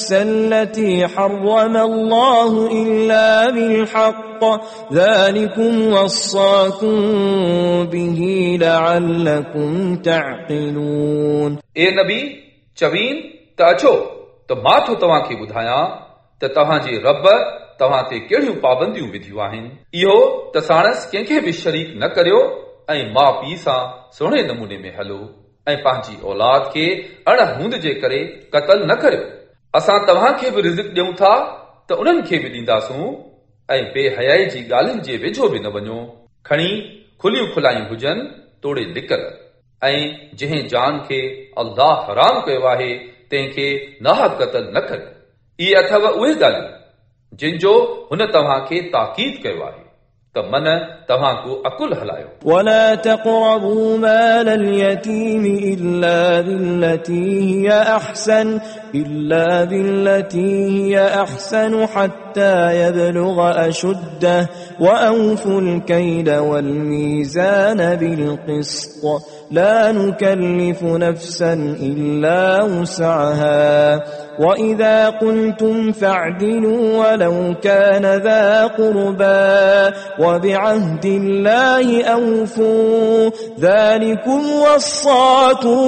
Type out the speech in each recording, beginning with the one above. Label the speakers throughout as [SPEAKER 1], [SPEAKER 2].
[SPEAKER 1] النفس التي حرم الله إلا بالحق ذلكم وصاكم به لعلكم تعقلون
[SPEAKER 2] اے نبی चवीन त अचो त मां थो तव्हांखे ॿुधायां त तव्हांजे रब तव्हां ते कहिड़ियूं पाबंदियूं विधियूं आहिनि इहो त साणस कंहिंखे बि शरीक न करियो ऐं माउ पीउ सां सुहिणे नमूने में हलो ऐं पंहिंजी औलाद खे अण हूंद जे करे क़तल न करियो اسان توهان کي به رزق ڏيون ٿا ته انهن کي به ڏينداسون. ۽ بيحيائي جي ڳالهين جي ويجهو به نه وڃو. کڻي کليون کلايون هجن توڙي لڪل ۽ جنهن جان کي الله حرام ڪيو آهي تنهن کي ناحق قتل نه ڪري. اهي اٿو اهي ڳالهيون جن جو هن توهان کي تاقيد ڪيو آهي त मन तव्हां को अकुल हलायो
[SPEAKER 1] ولا تقربوا مال اليتيم إلا بالتي هي أحسن إلا بالتي هي أحسن حتى يبلغ أشده وأوفوا الكيد والميزان بالقسط لا نكلف نفسا إلا وسعها وإذا قلتم فاعدلوا ولو كان ذا قربى وبعهد الله أوفوا ذلكم وصاكم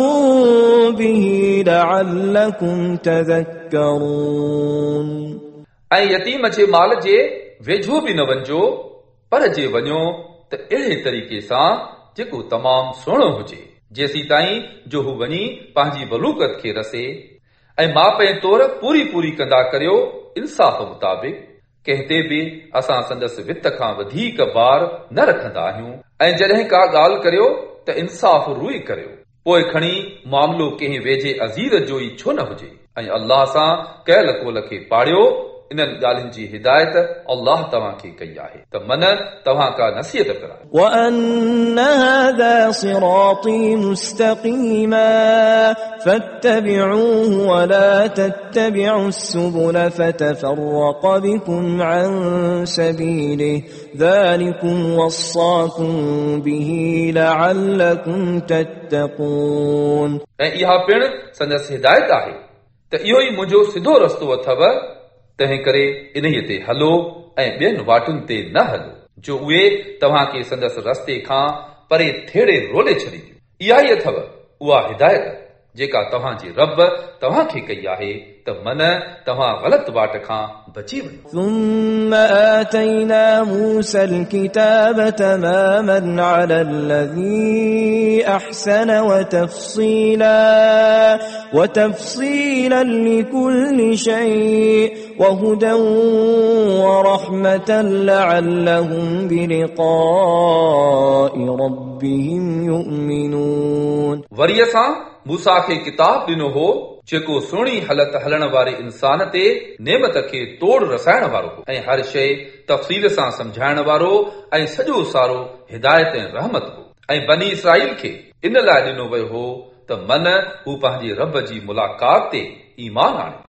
[SPEAKER 1] به لعلكم تذكرون
[SPEAKER 2] ऐं यतीम जे माल जे वेझो बि न वञिजो पर जे वञो त अहिड़े तरीक़े सां जेको तमामु सुहिणो हुजे जेसीं ताईं जो हू वञी पंहिंजी बलूकत खे रसे ۽ ماپ ۽ طور پوري پوري ڪندا ڪريو انصاف مطابق. ڪنهن تي به اسان سندس وت کان وڌيڪ بار نه رکندا آهيون. ۽ جڏهن ڪا ڳالهه ڪريو ته انصاف رئي ڪريو. پوءِ کڻي معاملو ڪنهن ويجهي عزيز جو ئي ڇو نه هجي. ۽ الله سان ڪيل قول کي پاڙهيو इन्हनि ॻाल्हियुनि जी हिदायत अल्लाह तव्हांखे कई आहे त मन तव्हां का नसीहत कराए
[SPEAKER 1] وأن هذا صراطي مستقيما فاتبعوه ولا تتبعوا السبل فتفرق بكم عن سبيله ذلكم وصاكم به لعلكم تتقون
[SPEAKER 2] ऐं इहा पिणु संदसि हिदायत आहे त इहो ई मुंहिंजो सिधो रस्तो अथव تنهن ڪري انهيءَ تي هلو ۽ ٻين واٽن تي نه هلو جو اهي توهان کي سندس رستي کان پري ٿيڙي رولي ڇڏينديون. اها ئي اٿو اها هدايت जेका तव्हांजे रब तव्हांखे कई आहे त मन तव्हां ग़लति वाट खां बची वञो
[SPEAKER 1] ثم آتينا موسى الكتاب تماما على الذي أحسن وتفصيلا وتفصيلا لكل شيء وهدى ورحمة لعلهم بلقاء ربهم يؤمنون
[SPEAKER 2] وري اسان موسيٰ کي ڪتاب ڏنو هو جيڪو سهڻي حالت هلڻ واري انسان تي نعمت کي توڙ رسائڻ وارو هو. ۽ هر شيءِ تفصيل سان سمجهائڻ وارو ۽ سڄو سارو هدايت ۽ رحمت هو. ۽ بني اسرائيل کي ان لاءِ ڏنو ويو هو ته من هو پنهنجي رب جي ملاقات تي ايمان آڻي